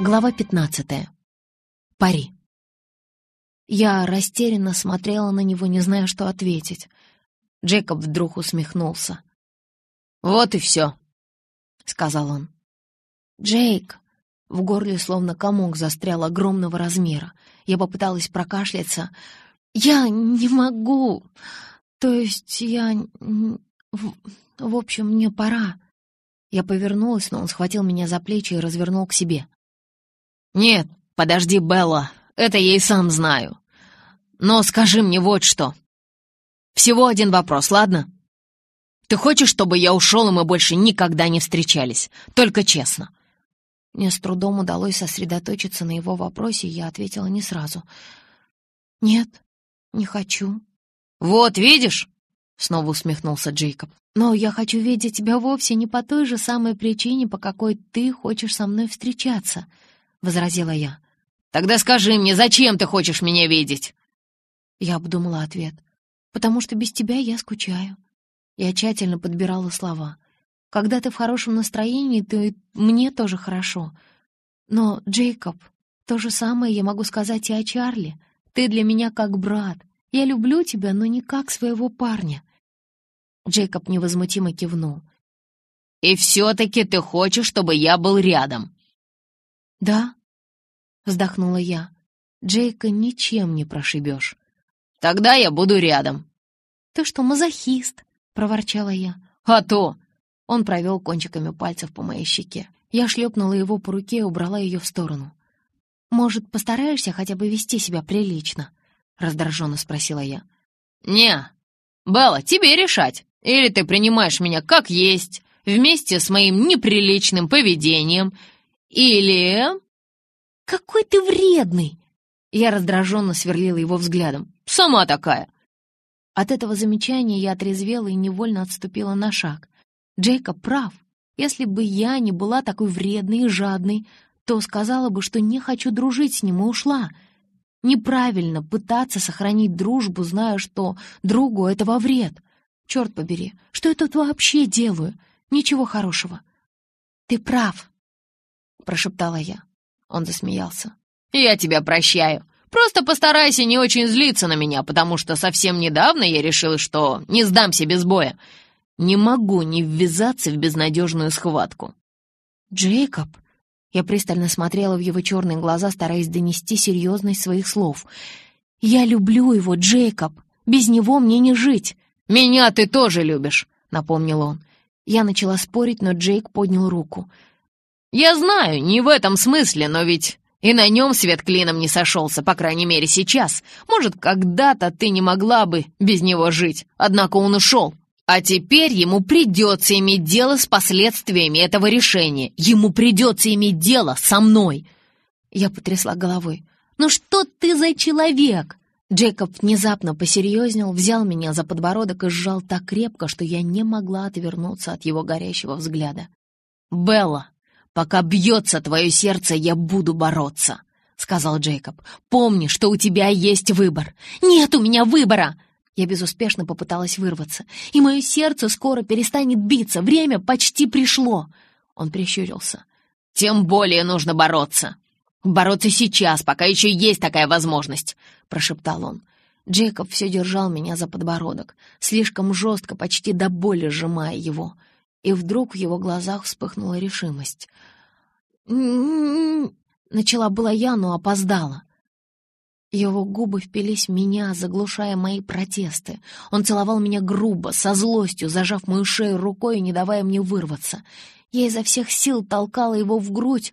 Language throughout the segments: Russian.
Глава 15. Пари. Я растерянно смотрела на него, не зная, что ответить. Джейкоб вдруг усмехнулся. «Вот и все», — сказал он. «Джейк!» В горле словно комок застрял огромного размера. Я попыталась прокашляться. «Я не могу! То есть я... В, в общем, мне пора». Я повернулась, но он схватил меня за плечи и развернул к себе. «Нет, подожди, Белла, это я и сам знаю. Но скажи мне вот что. Всего один вопрос, ладно? Ты хочешь, чтобы я ушел, и мы больше никогда не встречались? Только честно». Мне с трудом удалось сосредоточиться на его вопросе, и я ответила не сразу. «Нет, не хочу». «Вот, видишь?» — снова усмехнулся Джейкоб. «Но я хочу видеть тебя вовсе не по той же самой причине, по какой ты хочешь со мной встречаться», — возразила я. «Тогда скажи мне, зачем ты хочешь меня видеть?» Я обдумала ответ. «Потому что без тебя я скучаю». Я тщательно подбирала слова. «Когда ты в хорошем настроении, то мне тоже хорошо. Но, Джейкоб, то же самое я могу сказать и о Чарли. Ты для меня как брат. Я люблю тебя, но не как своего парня». Джейкоб невозмутимо кивнул. «И все-таки ты хочешь, чтобы я был рядом?» «Да», — вздохнула я. «Джейка ничем не прошибешь». «Тогда я буду рядом». «Ты что, мазохист?» — проворчала я. «А то!» Он провел кончиками пальцев по моей щеке. Я шлепнула его по руке и убрала ее в сторону. «Может, постараешься хотя бы вести себя прилично?» — раздраженно спросила я. «Не, Белла, тебе решать. Или ты принимаешь меня как есть, вместе с моим неприличным поведением, или...» «Какой ты вредный!» Я раздраженно сверлила его взглядом. «Сама такая!» От этого замечания я отрезвела и невольно отступила на шаг. Джейкоб прав. Если бы я не была такой вредной и жадной, то сказала бы, что не хочу дружить с ним и ушла. Неправильно пытаться сохранить дружбу, зная, что другу это во вред. Черт побери, что я тут вообще делаю? Ничего хорошего. Ты прав, — прошептала я. Он засмеялся. «Я тебя прощаю. Просто постарайся не очень злиться на меня, потому что совсем недавно я решил, что не сдамся без боя. Не могу не ввязаться в безнадежную схватку». «Джейкоб!» Я пристально смотрела в его черные глаза, стараясь донести серьезность своих слов. «Я люблю его, Джейкоб! Без него мне не жить!» «Меня ты тоже любишь!» — напомнил он. Я начала спорить, но Джейк поднял руку — «Я знаю, не в этом смысле, но ведь и на нем свет клином не сошелся, по крайней мере, сейчас. Может, когда-то ты не могла бы без него жить, однако он ушел. А теперь ему придется иметь дело с последствиями этого решения. Ему придется иметь дело со мной». Я потрясла головой. «Ну что ты за человек?» Джейкоб внезапно посерьезнел, взял меня за подбородок и сжал так крепко, что я не могла отвернуться от его горящего взгляда. «Белла, «Пока бьется твое сердце, я буду бороться», — сказал Джейкоб. «Помни, что у тебя есть выбор». «Нет у меня выбора!» Я безуспешно попыталась вырваться. «И мое сердце скоро перестанет биться. Время почти пришло!» Он прищурился. «Тем более нужно бороться. Бороться сейчас, пока еще есть такая возможность», — прошептал он. Джейкоб все держал меня за подбородок, слишком жестко, почти до боли сжимая его — и вдруг в его глазах вспыхнула решимость. Начала была я, но опоздала. Его губы впились в меня, заглушая мои протесты. Он целовал меня грубо, со злостью, зажав мою шею рукой и не давая мне вырваться. Я изо всех сил толкала его в грудь,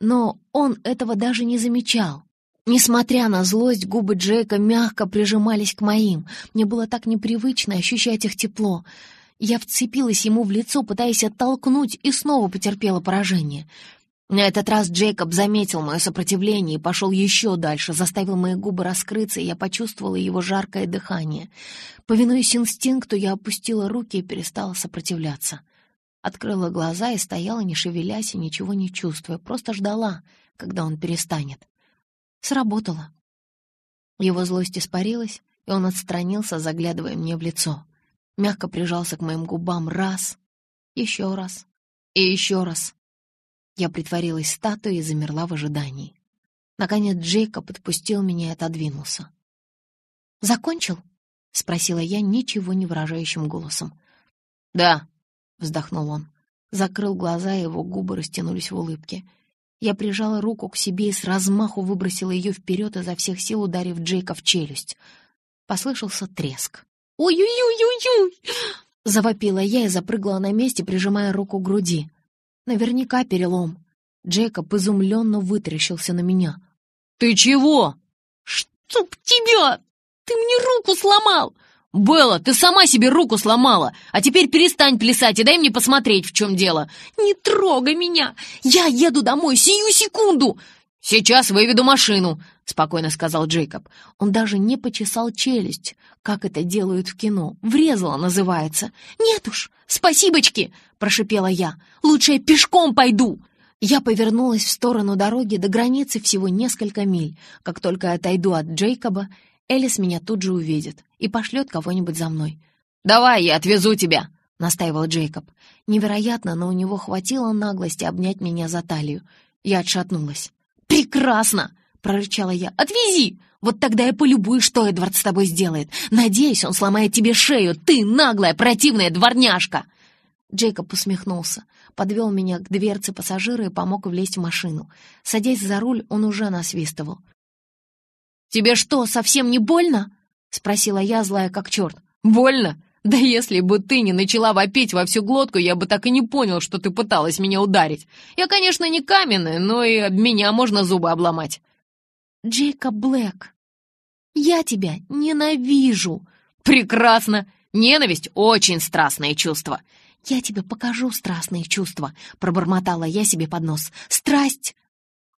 но он этого даже не замечал. Несмотря на злость, губы Джейка мягко прижимались к моим. Мне было так непривычно ощущать их тепло. Я вцепилась ему в лицо, пытаясь оттолкнуть, и снова потерпела поражение. На этот раз Джейкоб заметил мое сопротивление и пошел еще дальше, заставил мои губы раскрыться, и я почувствовала его жаркое дыхание. Повинуясь инстинкту, я опустила руки и перестала сопротивляться. Открыла глаза и стояла, не шевелясь и ничего не чувствуя, просто ждала, когда он перестанет. Сработало. Его злость испарилась, и он отстранился, заглядывая мне в лицо мягко прижался к моим губам раз, еще раз и еще раз. Я притворилась статуей и замерла в ожидании. Наконец Джейкоб подпустил меня и отодвинулся. «Закончил?» — спросила я ничего не выражающим голосом. «Да», — вздохнул он. Закрыл глаза, и его губы растянулись в улыбке. Я прижала руку к себе и с размаху выбросила ее вперед, изо всех сил ударив Джейка в челюсть. Послышался треск. «Ой-ой-ой-ой-ой!» — завопила я и запрыгала на месте, прижимая руку к груди. Наверняка перелом. Джейкоб изумленно вытаращился на меня. «Ты чего?» «Чтоб тебя! Ты мне руку сломал!» «Белла, ты сама себе руку сломала, а теперь перестань плясать и дай мне посмотреть, в чем дело». «Не трогай меня! Я еду домой сию секунду!» «Сейчас выведу машину», — спокойно сказал Джейкоб. Он даже не почесал челюсть, как это делают в кино. «Врезала» называется. «Нет уж, спасибочки!» — прошипела я. «Лучше я пешком пойду!» Я повернулась в сторону дороги до границы всего несколько миль. Как только я отойду от Джейкоба, Элис меня тут же увидит и пошлет кого-нибудь за мной. «Давай, я отвезу тебя!» — настаивал Джейкоб. Невероятно, но у него хватило наглости обнять меня за талию. Я отшатнулась. «Прекрасно!» — прорычала я. «Отвези! Вот тогда я полюбую, что Эдвард с тобой сделает. Надеюсь, он сломает тебе шею, ты наглая, противная дворняжка!» Джейкоб усмехнулся, подвел меня к дверце пассажира и помог влезть в машину. Садясь за руль, он уже насвистывал. «Тебе что, совсем не больно?» — спросила я, злая как черт. «Больно? Да если бы ты не начала вопить во всю глотку, я бы так и не понял, что ты пыталась меня ударить. Я, конечно, не каменная, но и об меня можно зубы обломать». «Джейкоб Блэк, я тебя ненавижу!» «Прекрасно! Ненависть — очень страстное чувство!» «Я тебе покажу страстные чувства», — пробормотала я себе под нос. «Страсть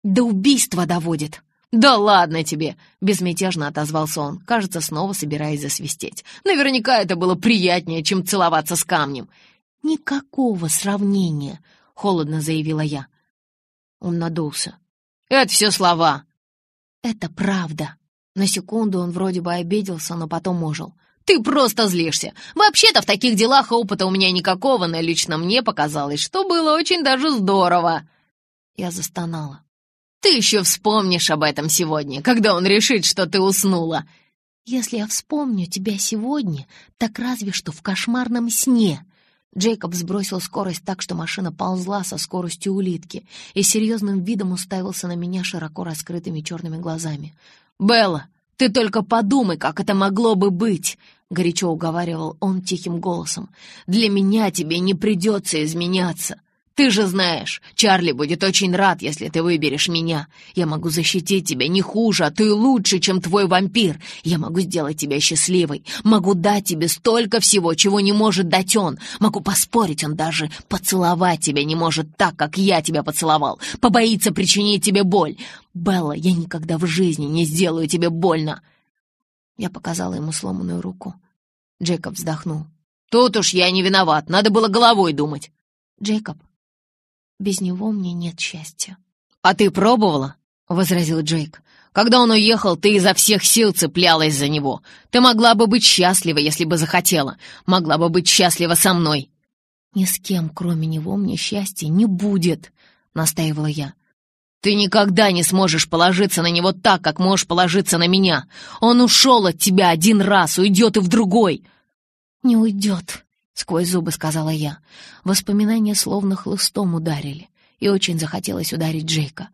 до убийства доводит». «Да ладно тебе!» — безмятежно отозвался он, кажется, снова собираясь засвистеть. «Наверняка это было приятнее, чем целоваться с камнем». «Никакого сравнения», — холодно заявила я. Он надулся. «Это все слова». «Это правда». На секунду он вроде бы обиделся, но потом ожил. «Ты просто злишься. Вообще-то в таких делах опыта у меня никакого, но лично мне показалось, что было очень даже здорово». Я застонала. Ты еще вспомнишь об этом сегодня, когда он решит, что ты уснула. Если я вспомню тебя сегодня, так разве что в кошмарном сне. Джейкоб сбросил скорость так, что машина ползла со скоростью улитки и серьезным видом уставился на меня широко раскрытыми черными глазами. «Белла, ты только подумай, как это могло бы быть!» — горячо уговаривал он тихим голосом. «Для меня тебе не придется изменяться. Ты же знаешь, Чарли будет очень рад, если ты выберешь меня. Я могу защитить тебя не хуже, а ты лучше, чем твой вампир. Я могу сделать тебя счастливой. Могу дать тебе столько всего, чего не может дать он. Могу поспорить, он даже поцеловать тебя не может так, как я тебя поцеловал. Побоится причинить тебе боль. Белла, я никогда в жизни не сделаю тебе больно. Я показала ему сломанную руку. Джейкоб вздохнул. Тут уж я не виноват, надо было головой думать. Джейкоб, без него мне нет счастья». «А ты пробовала?» — возразил Джейк. «Когда он уехал, ты изо всех сил цеплялась за него. Ты могла бы быть счастлива, если бы захотела. Могла бы быть счастлива со мной». «Ни с кем, кроме него, мне счастья не будет», — настаивала я. «Ты никогда не сможешь положиться на него так, как можешь положиться на меня. Он ушел от тебя один раз, уйдет и в другой». «Не уйдет», сквозь зубы сказала я. Воспоминания словно хлыстом ударили, и очень захотелось ударить Джейка.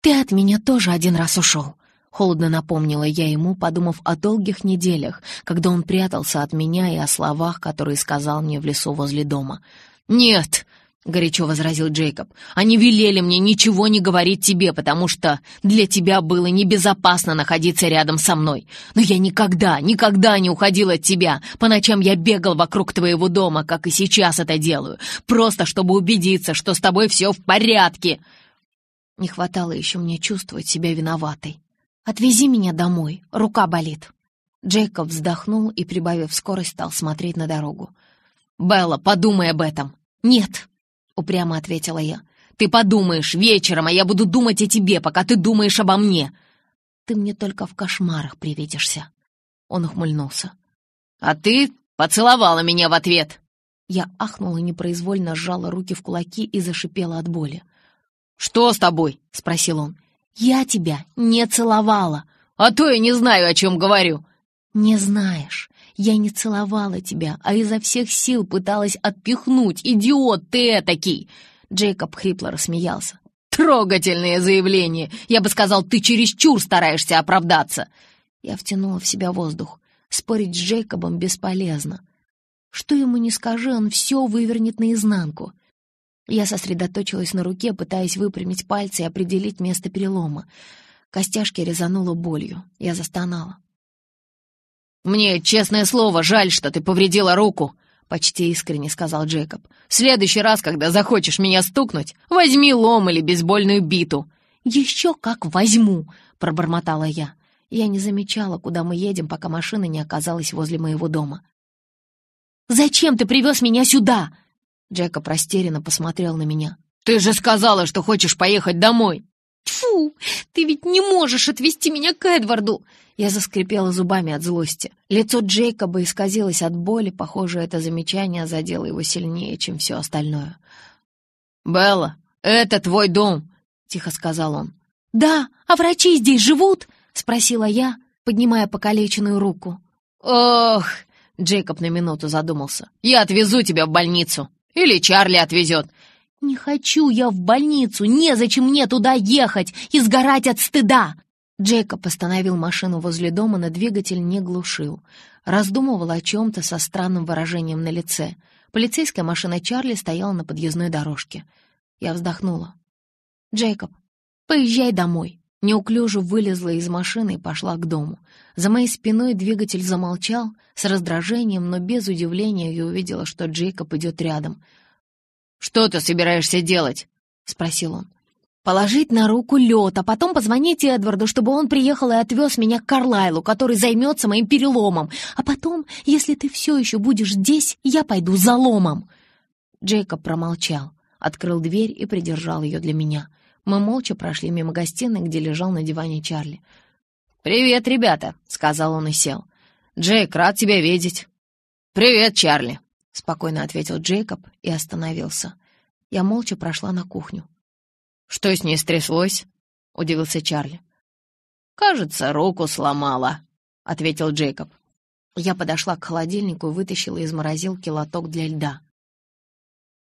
«Ты от меня тоже один раз ушел», — холодно напомнила я ему, подумав о долгих неделях, когда он прятался от меня и о словах, которые сказал мне в лесу возле дома. «Нет!» — горячо возразил Джейкоб. «Они велели мне ничего не говорить тебе, потому что для тебя было небезопасно находиться рядом со мной. Но я никогда, никогда не уходил от тебя. По ночам я бегал вокруг твоего дома, как и сейчас это делаю, просто чтобы убедиться, что с тобой все в порядке». Не хватало еще мне чувствовать себя виноватой. «Отвези меня домой, рука болит». Джейкоб вздохнул и, прибавив скорость, стал смотреть на дорогу. «Белла, подумай об этом». «Нет», — упрямо ответила я. «Ты подумаешь вечером, а я буду думать о тебе, пока ты думаешь обо мне». «Ты мне только в кошмарах привидишься». Он ухмыльнулся. «А ты поцеловала меня в ответ». Я ахнула, непроизвольно сжала руки в кулаки и зашипела от боли. «Что с тобой?» — спросил он. «Я тебя не целовала». «А то я не знаю, о чем говорю». «Не знаешь. Я не целовала тебя, а изо всех сил пыталась отпихнуть. Идиот ты этакий!» Джейкоб хрипло рассмеялся. «Трогательное заявление! Я бы сказал, ты чересчур стараешься оправдаться!» Я втянула в себя воздух. Спорить с Джейкобом бесполезно. Что ему не скажи, он все вывернет наизнанку. Я сосредоточилась на руке, пытаясь выпрямить пальцы и определить место перелома. Костяшки резануло болью. Я застонала. «Мне, честное слово, жаль, что ты повредила руку», — почти искренне сказал Джейкоб. «В следующий раз, когда захочешь меня стукнуть, возьми лом или бейсбольную биту». «Еще как возьму!» — пробормотала я. Я не замечала, куда мы едем, пока машина не оказалась возле моего дома. «Зачем ты привез меня сюда?» Джекоб растерянно посмотрел на меня. «Ты же сказала, что хочешь поехать домой!» «Тьфу! Ты ведь не можешь отвезти меня к Эдварду!» Я заскрипела зубами от злости. Лицо Джейкоба исказилось от боли, похоже, это замечание задело его сильнее, чем все остальное. «Белла, это твой дом!» — тихо сказал он. «Да, а врачи здесь живут?» — спросила я, поднимая покалеченную руку. «Ох!» — Джейкоб на минуту задумался. «Я отвезу тебя в больницу. Или Чарли отвезет. «Не хочу я в больницу, незачем мне туда ехать и сгорать от стыда!» Джейкоб остановил машину возле дома, но двигатель не глушил. Раздумывал о чем-то со странным выражением на лице. Полицейская машина Чарли стояла на подъездной дорожке. Я вздохнула. «Джейкоб, поезжай домой». Неуклюже вылезла из машины и пошла к дому. За моей спиной двигатель замолчал, с раздражением, но без удивления я увидела, что Джейкоб идет рядом — «Что ты собираешься делать?» — спросил он. «Положить на руку лед, а потом позвонить Эдварду, чтобы он приехал и отвез меня к Карлайлу, который займется моим переломом. А потом, если ты все еще будешь здесь, я пойду за ломом». Джейкоб промолчал, открыл дверь и придержал ее для меня. Мы молча прошли мимо гостиной, где лежал на диване Чарли. «Привет, ребята», — сказал он и сел. «Джейк, рад тебя видеть». «Привет, Чарли», — спокойно ответил Джейкоб и остановился. Я молча прошла на кухню. «Что с ней стряслось?» — удивился Чарли. «Кажется, руку сломала», — ответил Джейкоб. Я подошла к холодильнику и вытащила из морозилки лоток для льда.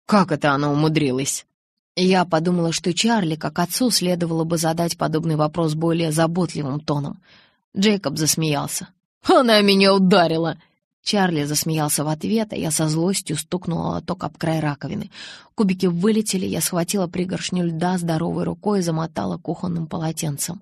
«Как это она умудрилась?» Я подумала, что Чарли, как отцу, следовало бы задать подобный вопрос более заботливым тоном. Джейкоб засмеялся. «Она меня ударила!» Чарли засмеялся в ответ, а я со злостью стукнула лоток об край раковины. Кубики вылетели, я схватила пригоршню льда здоровой рукой и замотала кухонным полотенцем.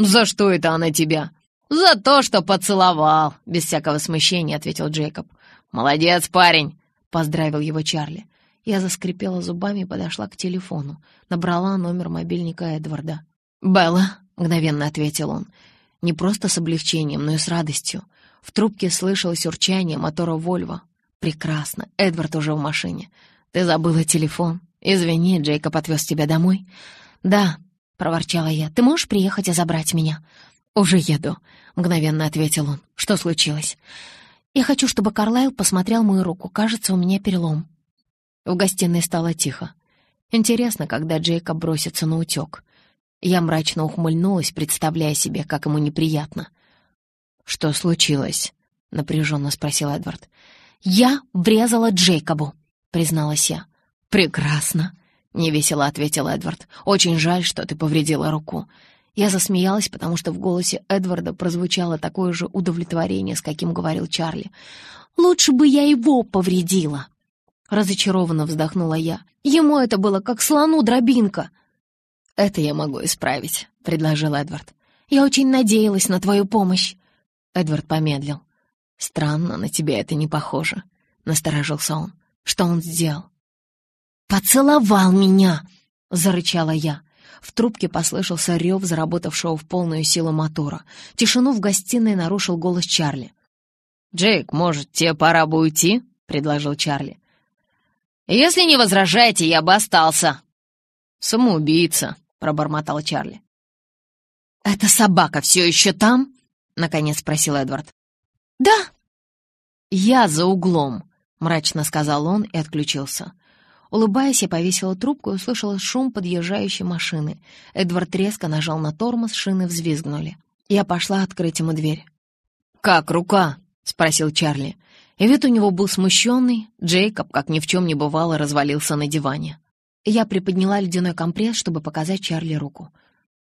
«За что это она тебя?» «За то, что поцеловал!» — без всякого смущения ответил Джейкоб. «Молодец, парень!» — поздравил его Чарли. Я заскрипела зубами и подошла к телефону. Набрала номер мобильника Эдварда. «Белла», — мгновенно ответил он, — не просто с облегчением, но и с радостью. В трубке слышалось урчание мотора «Вольво». «Прекрасно, Эдвард уже в машине. Ты забыла телефон. Извини, Джейкоб отвез тебя домой?» «Да», — проворчала я, — «ты можешь приехать и забрать меня?» «Уже еду», — мгновенно ответил он. «Что случилось?» «Я хочу, чтобы Карлайл посмотрел мою руку. Кажется, у меня перелом». В гостиной стало тихо. Интересно, когда Джейкоб бросится на утек. Я мрачно ухмыльнулась, представляя себе, как ему неприятно — «Что случилось?» — напряженно спросил Эдвард. «Я врезала Джейкобу», — призналась я. «Прекрасно», — невесело ответил Эдвард. «Очень жаль, что ты повредила руку». Я засмеялась, потому что в голосе Эдварда прозвучало такое же удовлетворение, с каким говорил Чарли. «Лучше бы я его повредила!» Разочарованно вздохнула я. «Ему это было как слону дробинка!» «Это я могу исправить», — предложил Эдвард. «Я очень надеялась на твою помощь». Эдвард помедлил. «Странно, на тебя это не похоже», — насторожился он. «Что он сделал?» «Поцеловал меня!» — зарычала я. В трубке послышался рев, заработавшего в полную силу мотора. Тишину в гостиной нарушил голос Чарли. «Джейк, может, тебе пора бы уйти?» — предложил Чарли. «Если не возражаете, я бы остался». «Самоубийца», — пробормотал Чарли. «Эта собака все еще там?» — наконец спросил Эдвард. «Да». «Я за углом», — мрачно сказал он и отключился. Улыбаясь, я повесила трубку и услышала шум подъезжающей машины. Эдвард резко нажал на тормоз, шины взвизгнули. Я пошла открыть ему дверь. «Как рука?» — спросил Чарли. И вид у него был смущенный. Джейкоб, как ни в чем не бывало, развалился на диване. Я приподняла ледяной компресс, чтобы показать Чарли руку.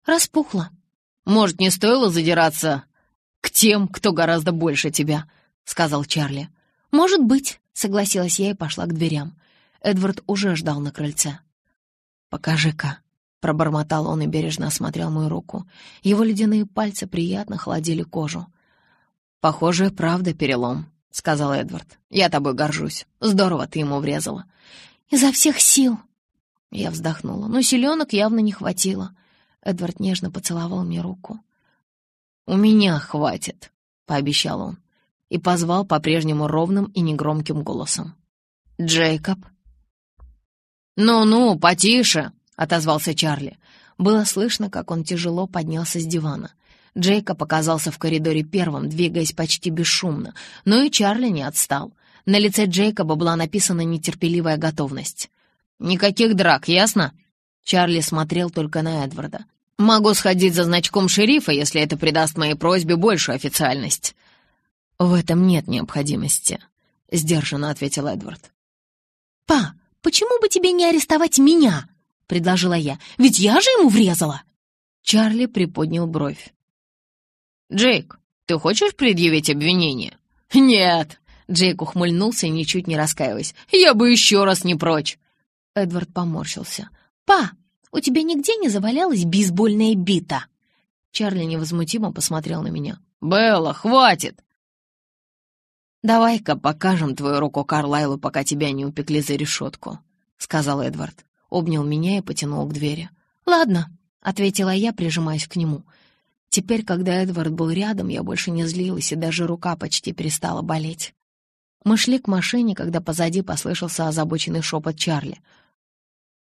Распухла. «Может, не стоило задираться к тем, кто гораздо больше тебя?» — сказал Чарли. «Может быть», — согласилась я и пошла к дверям. Эдвард уже ждал на крыльце. «Покажи-ка», — пробормотал он и бережно осмотрел мою руку. Его ледяные пальцы приятно холодили кожу. «Похоже, правда перелом», — сказал Эдвард. «Я тобой горжусь. Здорово ты ему врезала». «Изо всех сил», я вздохнула, но селенок явно не хватило. Эдвард нежно поцеловал мне руку. «У меня хватит», — пообещал он, и позвал по-прежнему ровным и негромким голосом. «Джейкоб?» «Ну-ну, потише», — отозвался Чарли. Было слышно, как он тяжело поднялся с дивана. Джейкоб оказался в коридоре первым, двигаясь почти бесшумно, но и Чарли не отстал. На лице Джейкоба была написана нетерпеливая готовность. «Никаких драк, ясно?» Чарли смотрел только на Эдварда. «Могу сходить за значком шерифа, если это придаст моей просьбе большую официальность». «В этом нет необходимости», — сдержанно ответил Эдвард. «Па, почему бы тебе не арестовать меня?» — предложила я. «Ведь я же ему врезала!» Чарли приподнял бровь. «Джейк, ты хочешь предъявить обвинение?» «Нет!» — Джейк ухмыльнулся, ничуть не раскаиваясь. «Я бы еще раз не прочь!» Эдвард поморщился. «Па, у тебя нигде не завалялась бейсбольная бита?» Чарли невозмутимо посмотрел на меня. «Белла, хватит!» «Давай-ка покажем твою руку Карлайлу, пока тебя не упекли за решетку», — сказал Эдвард. Обнял меня и потянул к двери. «Ладно», — ответила я, прижимаясь к нему. Теперь, когда Эдвард был рядом, я больше не злилась, и даже рука почти перестала болеть. Мы шли к машине, когда позади послышался озабоченный шепот Чарли —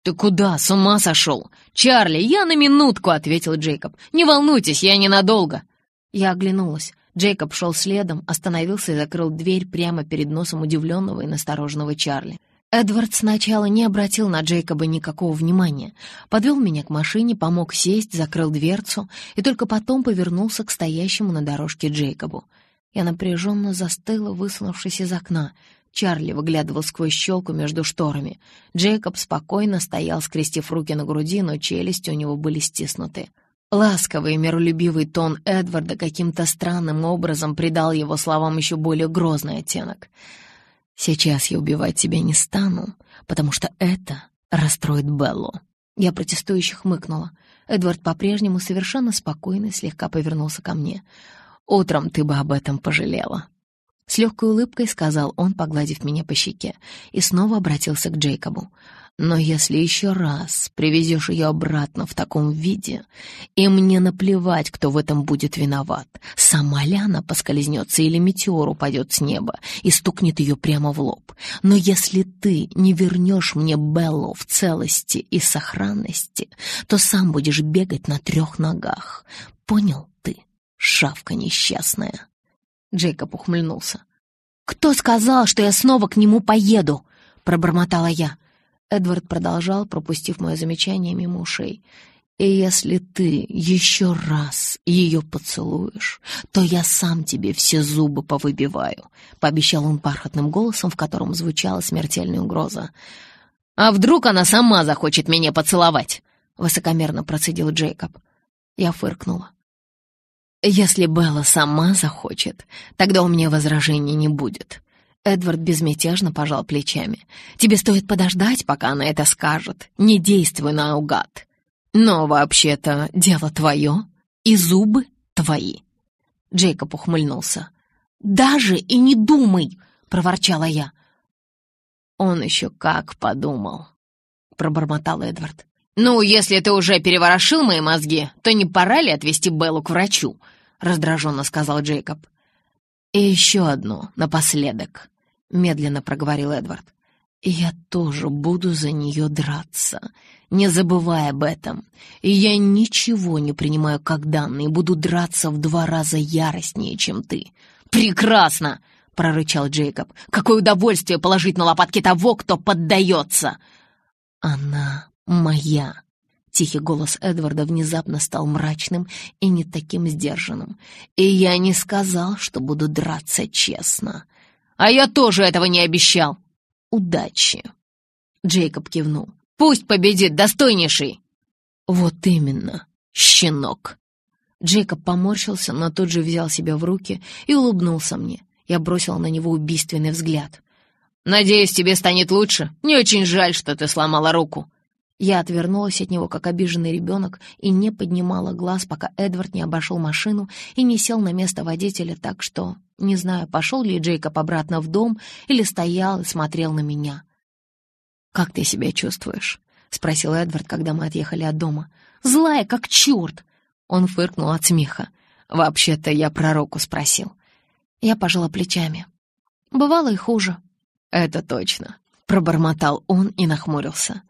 «Ты куда? С ума сошел?» «Чарли, я на минутку!» — ответил Джейкоб. «Не волнуйтесь, я ненадолго!» Я оглянулась. Джейкоб шел следом, остановился и закрыл дверь прямо перед носом удивленного и настороженного Чарли. Эдвард сначала не обратил на Джейкоба никакого внимания, подвел меня к машине, помог сесть, закрыл дверцу и только потом повернулся к стоящему на дорожке Джейкобу. Я напряженно застыла, высунувшись из окна. Чарли выглядывал сквозь щелку между шторами. Джейкоб спокойно стоял, скрестив руки на груди, но челюсти у него были стиснуты. Ласковый и миролюбивый тон Эдварда каким-то странным образом придал его словам еще более грозный оттенок. «Сейчас я убивать тебя не стану, потому что это расстроит Беллу». Я протестующе хмыкнула. Эдвард по-прежнему совершенно спокойно слегка повернулся ко мне. «Утром ты бы об этом пожалела». С легкой улыбкой сказал он, погладив меня по щеке, и снова обратился к Джейкобу. «Но если еще раз привезешь ее обратно в таком виде, и мне наплевать, кто в этом будет виноват, сама ли она поскользнется или метеор упадет с неба и стукнет ее прямо в лоб. Но если ты не вернешь мне Беллу в целости и сохранности, то сам будешь бегать на трех ногах. Понял ты, шавка несчастная?» Джейкоб ухмыльнулся. «Кто сказал, что я снова к нему поеду?» — пробормотала я. Эдвард продолжал, пропустив мое замечание мимо ушей. «И если ты еще раз ее поцелуешь, то я сам тебе все зубы повыбиваю», — пообещал он бархатным голосом, в котором звучала смертельная угроза. «А вдруг она сама захочет меня поцеловать?» — высокомерно процедил Джейкоб. Я фыркнула. «Если Белла сама захочет, тогда у меня возражений не будет». Эдвард безмятежно пожал плечами. «Тебе стоит подождать, пока она это скажет. Не действуй наугад. Но вообще-то дело твое, и зубы твои». Джейкоб ухмыльнулся. «Даже и не думай!» — проворчала я. «Он еще как подумал», — пробормотал Эдвард. «Ну, если ты уже переворошил мои мозги, то не пора ли отвезти Беллу к врачу?» — раздраженно сказал Джейкоб. «И еще одно, напоследок», — медленно проговорил Эдвард. «Я тоже буду за нее драться, не забывай об этом. И я ничего не принимаю как данные, буду драться в два раза яростнее, чем ты». «Прекрасно!» —— прорычал Джейкоб. «Какое удовольствие положить на лопатки того, кто поддается!» «Она моя!» Тихий голос Эдварда внезапно стал мрачным и не таким сдержанным. «И я не сказал, что буду драться честно». «А я тоже этого не обещал!» «Удачи!» Джейкоб кивнул. «Пусть победит достойнейший!» «Вот именно, щенок!» Джейкоб поморщился, но тут же взял себя в руки и улыбнулся мне. Я бросила на него убийственный взгляд. «Надеюсь, тебе станет лучше. Не очень жаль, что ты сломала руку». Я отвернулась от него, как обиженный ребенок, и не поднимала глаз, пока Эдвард не обошел машину и не сел на место водителя так, что... Не знаю, пошел ли Джейкоб обратно в дом или стоял и смотрел на меня. «Как ты себя чувствуешь?» — спросил Эдвард, когда мы отъехали от дома. «Злая, как черт!» Он фыркнул от смеха. «Вообще-то я про руку спросил». Я пожала плечами. «Бывало и хуже». «Это точно», — пробормотал он и нахмурился.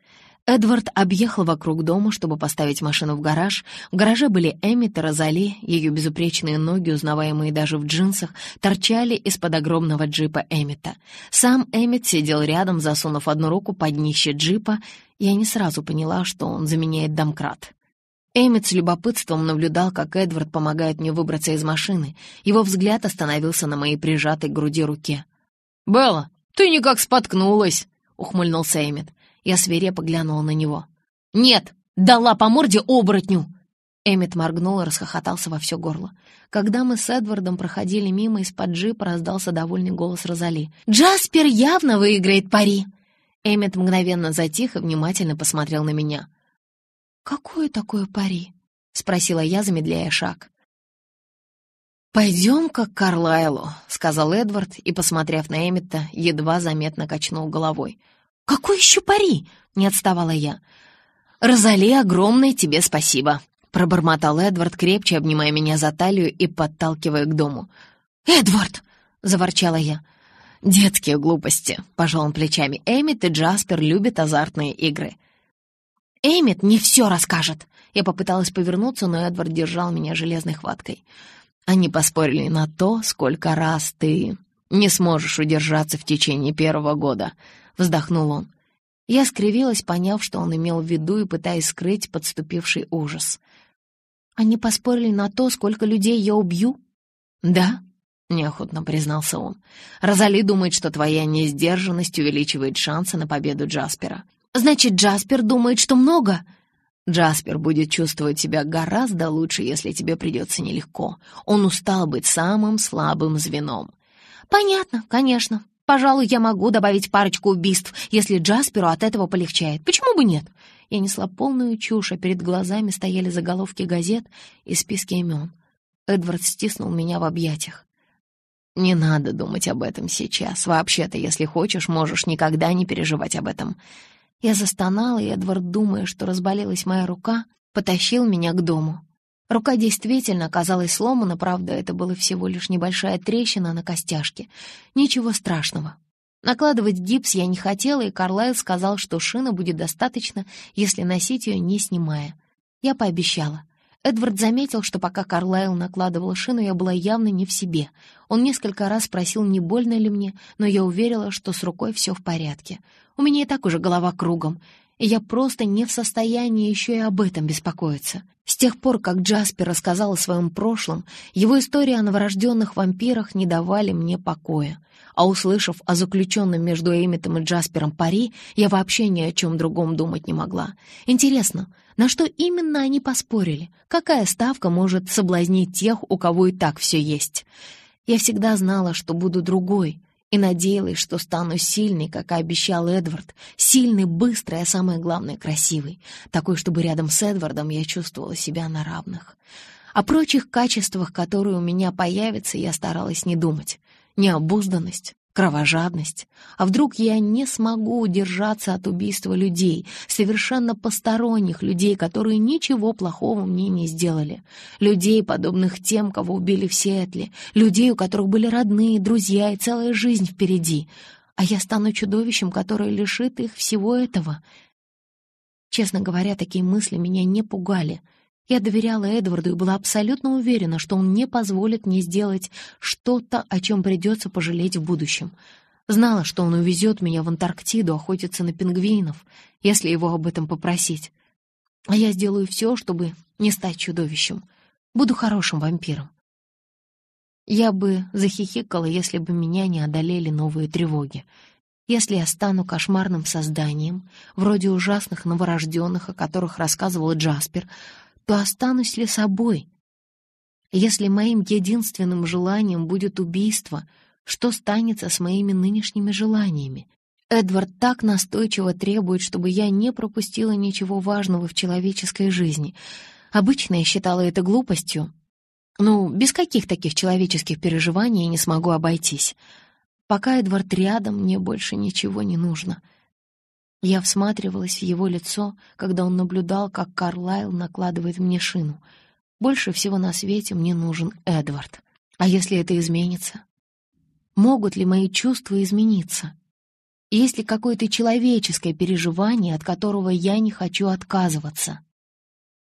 Эдвард объехал вокруг дома, чтобы поставить машину в гараж. В гараже были Эммит и Розали, ее безупречные ноги, узнаваемые даже в джинсах, торчали из-под огромного джипа Эммита. Сам Эммит сидел рядом, засунув одну руку под днище джипа. Я не сразу поняла, что он заменяет домкрат. Эммит с любопытством наблюдал, как Эдвард помогает мне выбраться из машины. Его взгляд остановился на моей прижатой к груди руке. «Белла, ты никак споткнулась!» — ухмыльнулся Эммит. Я свирепо глянула на него. «Нет, дала по морде оборотню!» Эммит моргнул и расхохотался во все горло. Когда мы с Эдвардом проходили мимо, из-под джипа раздался довольный голос Розали. «Джаспер явно выиграет пари!» Эммит мгновенно затих и внимательно посмотрел на меня. «Какое такое пари?» — спросила я, замедляя шаг. «Пойдем-ка к Карлайлу», — сказал Эдвард и, посмотрев на Эммета, едва заметно качнул головой. «Какой еще пари?» — не отставала я. «Розали, огромное тебе спасибо», — пробормотал Эдвард, крепче обнимая меня за талию и подталкивая к дому. «Эдвард!» — заворчала я. «Детские глупости», — пожал он плечами. «Эммит и Джаспер любят азартные игры». «Эммит не все расскажет!» Я попыталась повернуться, но Эдвард держал меня железной хваткой. Они поспорили на то, сколько раз ты не сможешь удержаться в течение первого года —— вздохнул он. Я скривилась, поняв, что он имел в виду и пытаясь скрыть подступивший ужас. «Они поспорили на то, сколько людей я убью?» «Да», — неохотно признался он. «Розали думает, что твоя несдержанность увеличивает шансы на победу Джаспера». «Значит, Джаспер думает, что много?» Джаспер будет чувствовать себя гораздо лучше, если тебе придется нелегко. Он устал быть самым слабым звеном. «Понятно, конечно. Пожалуй, я могу добавить парочку убийств, если Джасперу от этого полегчает. Почему бы нет? Я несла полную чушь, а перед глазами стояли заголовки газет и списки имен. Эдвард стиснул меня в объятиях. «Не надо думать об этом сейчас. Вообще-то, если хочешь, можешь никогда не переживать об этом». Я застонала, и Эдвард, думая, что разболелась моя рука, потащил меня к дому. Рука действительно оказалась сломана, правда, это была всего лишь небольшая трещина на костяшке. Ничего страшного. Накладывать гипс я не хотела, и Карлайл сказал, что шина будет достаточно, если носить ее, не снимая. Я пообещала. Эдвард заметил, что пока Карлайл накладывал шину, я была явно не в себе. Он несколько раз спросил, не больно ли мне, но я уверила, что с рукой все в порядке. У меня и так уже голова кругом я просто не в состоянии еще и об этом беспокоиться. С тех пор, как Джаспер рассказал о своем прошлом, его истории о новорожденных вампирах не давали мне покоя. А услышав о заключенном между Эмитом и Джаспером пари, я вообще ни о чем другом думать не могла. Интересно, на что именно они поспорили? Какая ставка может соблазнить тех, у кого и так все есть? Я всегда знала, что буду другой, и надеялась, что стану сильной, как и обещал Эдвард. Сильной, быстрой, а самое главное, красивой. Такой, чтобы рядом с Эдвардом я чувствовала себя на равных. О прочих качествах, которые у меня появятся, я старалась не думать. Необузданность, кровожадность. А вдруг я не смогу удержаться от убийства людей, совершенно посторонних людей, которые ничего плохого мне не сделали. Людей, подобных тем, кого убили в Сиэтле. Людей, у которых были родные, друзья и целая жизнь впереди. А я стану чудовищем, которое лишит их всего этого. Честно говоря, такие мысли меня не пугали. Я доверяла Эдварду и была абсолютно уверена, что он не позволит мне сделать что-то, о чем придется пожалеть в будущем. Знала, что он увезет меня в Антарктиду охотиться на пингвинов, если его об этом попросить. А я сделаю все, чтобы не стать чудовищем. Буду хорошим вампиром. Я бы захихикала, если бы меня не одолели новые тревоги. Если я стану кошмарным созданием, вроде ужасных новорожденных, о которых рассказывал Джаспер, то останусь ли собой? Если моим единственным желанием будет убийство, что станется с моими нынешними желаниями? Эдвард так настойчиво требует, чтобы я не пропустила ничего важного в человеческой жизни. Обычно я считала это глупостью. Ну, без каких таких человеческих переживаний я не смогу обойтись. Пока Эдвард рядом, мне больше ничего не нужно — я всматривалась в его лицо, когда он наблюдал, как Карлайл накладывает мне шину. Больше всего на свете мне нужен Эдвард. А если это изменится? Могут ли мои чувства измениться? Есть ли какое-то человеческое переживание, от которого я не хочу отказываться?